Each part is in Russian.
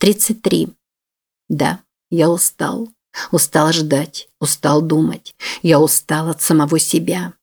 33. Да, я устал. Устал ждать, устал думать. Я устал от самого себя.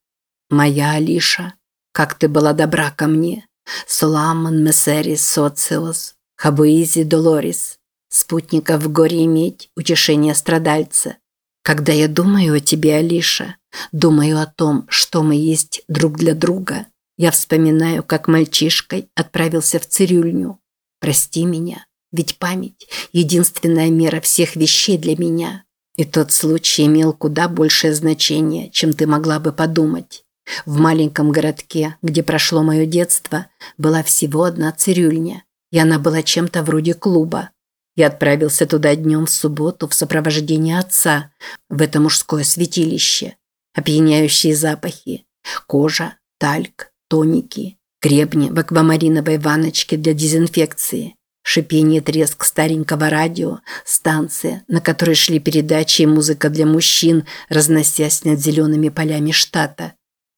Моя Алиша, как ты была добра ко мне. Суламан Месерис Социос, Хабуизи Долорис. Спутника в горе иметь, утешение страдальца. Когда я думаю о тебе, Алиша, думаю о том, что мы есть друг для друга, я вспоминаю, как мальчишкой отправился в цирюльню. Прости меня, ведь память – единственная мера всех вещей для меня. И тот случай имел куда большее значение, чем ты могла бы подумать. В маленьком городке, где прошло мое детство, была всего одна цирюльня, и она была чем-то вроде клуба. Я отправился туда днем в субботу в сопровождении отца, в это мужское святилище. Опьяняющие запахи, кожа, тальк, тоники, гребни в аквамариновой ванночке для дезинфекции, шипение треск старенького радио, станция, на которой шли передачи и музыка для мужчин, разносясь над зелеными полями штата.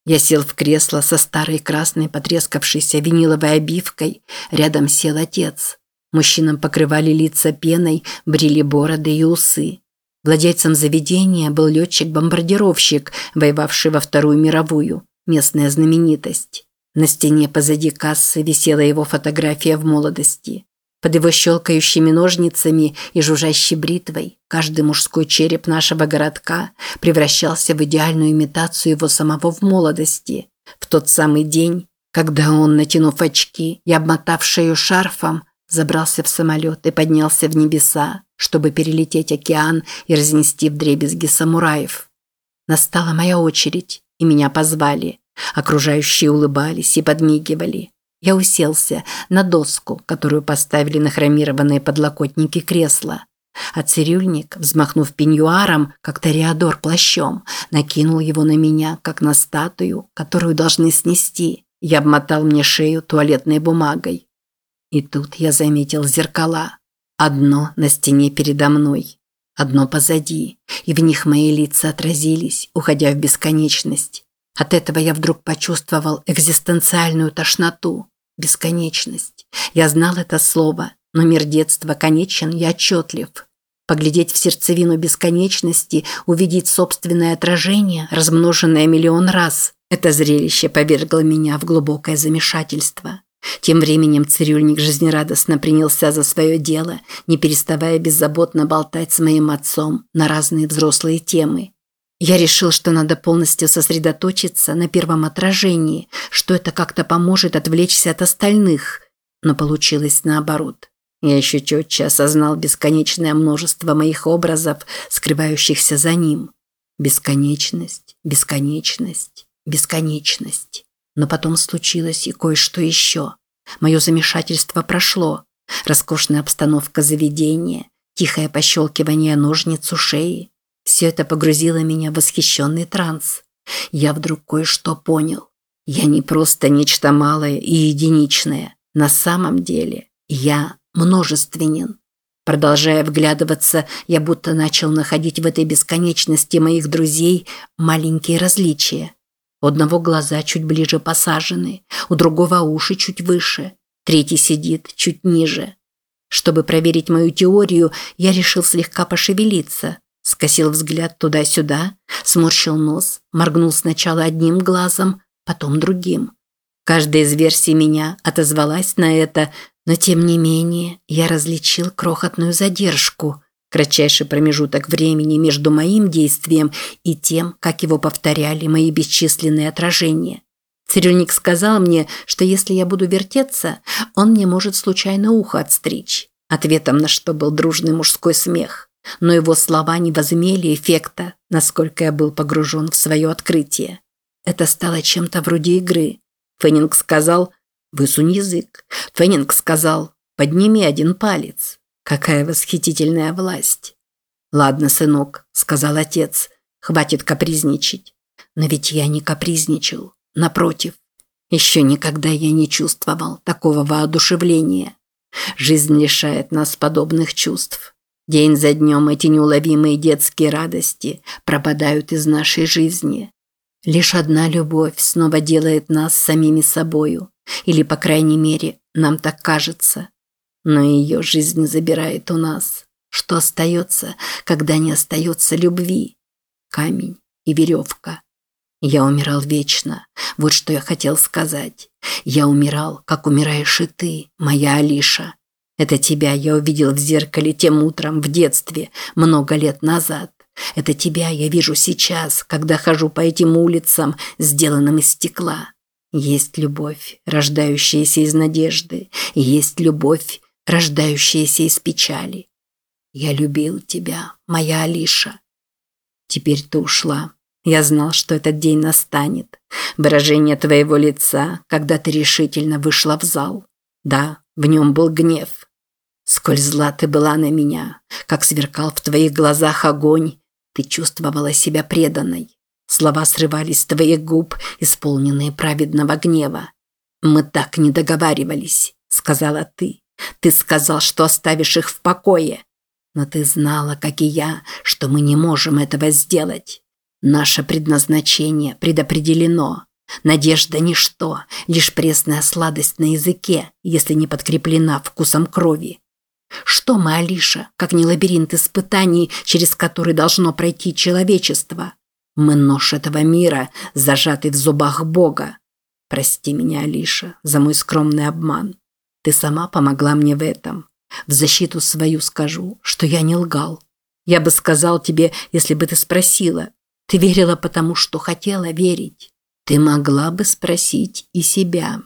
Я сел в кресло со старой красной потрескавшейся виниловой обивкой, рядом сел отец. Мужчинам покрывали лица пеной, брили бороды и усы. Владельцем заведения был летчик-бомбардировщик, воевавший во Вторую мировую, местная знаменитость. На стене позади кассы висела его фотография в молодости. Под его щелкающими ножницами и жужжащей бритвой каждый мужской череп нашего городка превращался в идеальную имитацию его самого в молодости. В тот самый день, когда он, натянув очки и обмотав шею шарфом, забрался в самолет и поднялся в небеса, чтобы перелететь океан и разнести вдребезги самураев. Настала моя очередь, и меня позвали. Окружающие улыбались и подмигивали. Я уселся на доску, которую поставили на хромированные подлокотники кресла. А цирюльник, взмахнув пеньюаром, как ториадор плащом, накинул его на меня, как на статую, которую должны снести. Я обмотал мне шею туалетной бумагой. И тут я заметил зеркала. Одно на стене передо мной, одно позади, и в них мои лица отразились, уходя в бесконечность. От этого я вдруг почувствовал экзистенциальную тошноту, бесконечность. Я знал это слово, но мир детства конечен и отчетлив. Поглядеть в сердцевину бесконечности, увидеть собственное отражение, размноженное миллион раз – это зрелище повергло меня в глубокое замешательство. Тем временем цирюльник жизнерадостно принялся за свое дело, не переставая беззаботно болтать с моим отцом на разные взрослые темы. Я решил, что надо полностью сосредоточиться на первом отражении, что это как-то поможет отвлечься от остальных. Но получилось наоборот. Я еще четче осознал бесконечное множество моих образов, скрывающихся за ним. Бесконечность, бесконечность, бесконечность. Но потом случилось и кое-что еще. Мое замешательство прошло. Роскошная обстановка заведения, тихое пощелкивание ножниц у шеи, все это погрузило меня в восхищенный транс. Я вдруг кое-что понял. Я не просто нечто малое и единичное. На самом деле я множественен. Продолжая вглядываться, я будто начал находить в этой бесконечности моих друзей маленькие различия. У одного глаза чуть ближе посажены, у другого уши чуть выше, третий сидит чуть ниже. Чтобы проверить мою теорию, я решил слегка пошевелиться, Скосил взгляд туда-сюда, сморщил нос, моргнул сначала одним глазом, потом другим. Каждая из версий меня отозвалась на это, но тем не менее я различил крохотную задержку, кратчайший промежуток времени между моим действием и тем, как его повторяли мои бесчисленные отражения. Цирюльник сказал мне, что если я буду вертеться, он мне может случайно ухо отстричь. Ответом на что был дружный мужской смех но его слова не возымели эффекта, насколько я был погружен в свое открытие. Это стало чем-то вроде игры. Феннинг сказал «Высунь язык». Феннинг сказал «Подними один палец». Какая восхитительная власть. «Ладно, сынок», – сказал отец, – «хватит капризничать». Но ведь я не капризничал. Напротив, еще никогда я не чувствовал такого воодушевления. Жизнь лишает нас подобных чувств. День за днем эти неуловимые детские радости пропадают из нашей жизни. Лишь одна любовь снова делает нас самими собою, или, по крайней мере, нам так кажется. но ее жизнь забирает у нас. Что остается, когда не остается любви? Камень и веревка. Я умирал вечно. Вот что я хотел сказать. Я умирал, как умираешь и ты, моя Алиша. Это тебя я увидел в зеркале тем утром в детстве, много лет назад. Это тебя я вижу сейчас, когда хожу по этим улицам, сделанным из стекла. Есть любовь, рождающаяся из надежды, и есть любовь, рождающаяся из печали. Я любил тебя, моя Алиша. Теперь ты ушла. Я знал, что этот день настанет. Выражение твоего лица, когда ты решительно вышла в зал. Да, в нем был гнев. Сколь зла ты была на меня, как сверкал в твоих глазах огонь, ты чувствовала себя преданной. Слова срывались с твоих губ, исполненные праведного гнева. «Мы так не договаривались», – сказала ты. «Ты сказал, что оставишь их в покое. Но ты знала, как и я, что мы не можем этого сделать. Наше предназначение предопределено. Надежда – ничто, лишь пресная сладость на языке, если не подкреплена вкусом крови. Что мы, Алиша, как не лабиринт испытаний, через который должно пройти человечество? Мы нож этого мира, зажатый в зубах Бога. Прости меня, Алиша, за мой скромный обман. Ты сама помогла мне в этом. В защиту свою скажу, что я не лгал. Я бы сказал тебе, если бы ты спросила. Ты верила потому, что хотела верить. Ты могла бы спросить и себя.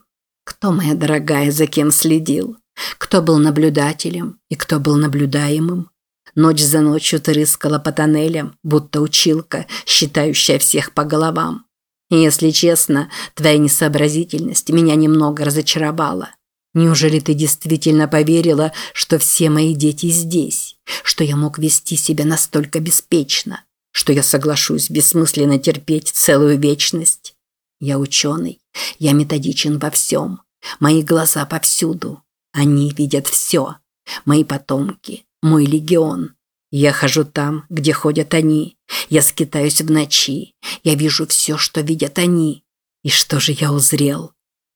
Кто, моя дорогая, за кем следил? Кто был наблюдателем и кто был наблюдаемым? Ночь за ночью ты рыскала по тоннелям, будто училка, считающая всех по головам. И если честно, твоя несообразительность меня немного разочаровала. Неужели ты действительно поверила, что все мои дети здесь? Что я мог вести себя настолько беспечно? Что я соглашусь бессмысленно терпеть целую вечность? Я ученый. Я методичен во всем. Мои глаза повсюду. Они видят все. Мои потомки, мой легион. Я хожу там, где ходят они. Я скитаюсь в ночи. Я вижу все, что видят они. И что же я узрел?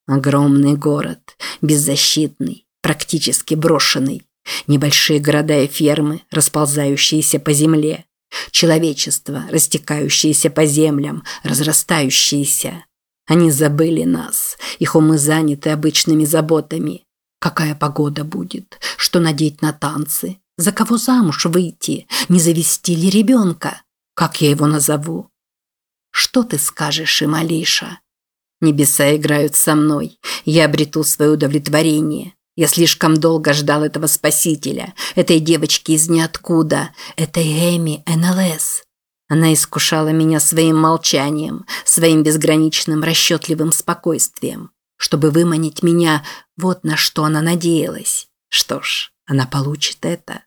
Огромный город, беззащитный, практически брошенный. Небольшие города и фермы, расползающиеся по земле. Человечество, растекающееся по землям, разрастающееся. Они забыли нас, их умы заняты обычными заботами. Какая погода будет, что надеть на танцы, за кого замуж выйти, не завести ли ребенка, как я его назову. Что ты скажешь им, Алиша? Небеса играют со мной. Я обрету свое удовлетворение. Я слишком долго ждал этого спасителя, этой девочки из ниоткуда, этой Эми НЛС. Она искушала меня своим молчанием, своим безграничным расчетливым спокойствием. Чтобы выманить меня, вот на что она надеялась. Что ж, она получит это.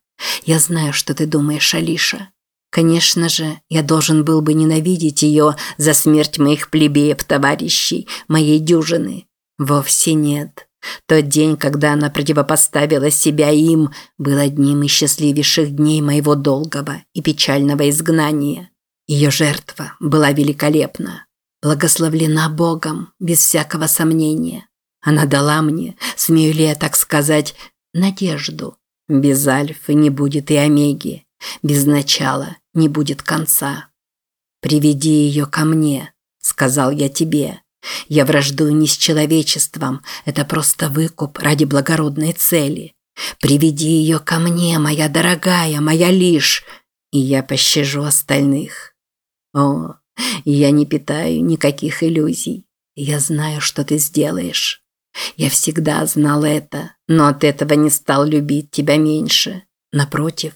Я знаю, что ты думаешь, Алиша. Конечно же, я должен был бы ненавидеть ее за смерть моих плебеев-товарищей, моей дюжины. Вовсе нет. Тот день, когда она противопоставила себя им, был одним из счастливейших дней моего долгого и печального изгнания. Ее жертва была великолепна. Благословлена Богом, без всякого сомнения. Она дала мне, смею ли я так сказать, надежду. Без альфы не будет и омеги. Без начала не будет конца. «Приведи ее ко мне», – сказал я тебе. «Я враждую не с человечеством, это просто выкуп ради благородной цели. Приведи ее ко мне, моя дорогая, моя лишь, и я пощажу остальных». О, я не питаю никаких иллюзий. Я знаю, что ты сделаешь. Я всегда знал это, но от этого не стал любить тебя меньше. Напротив,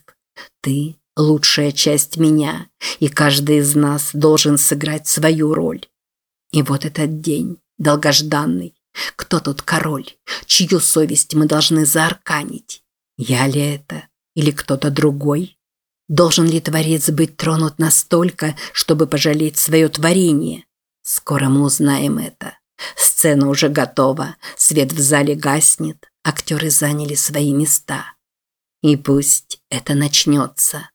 ты – лучшая часть меня, и каждый из нас должен сыграть свою роль. И вот этот день, долгожданный. Кто тут король? Чью совесть мы должны заарканить? Я ли это? Или кто-то другой? Должен ли творец быть тронут настолько, чтобы пожалеть свое творение? Скоро мы узнаем это. Сцена уже готова, свет в зале гаснет, актеры заняли свои места. И пусть это начнется.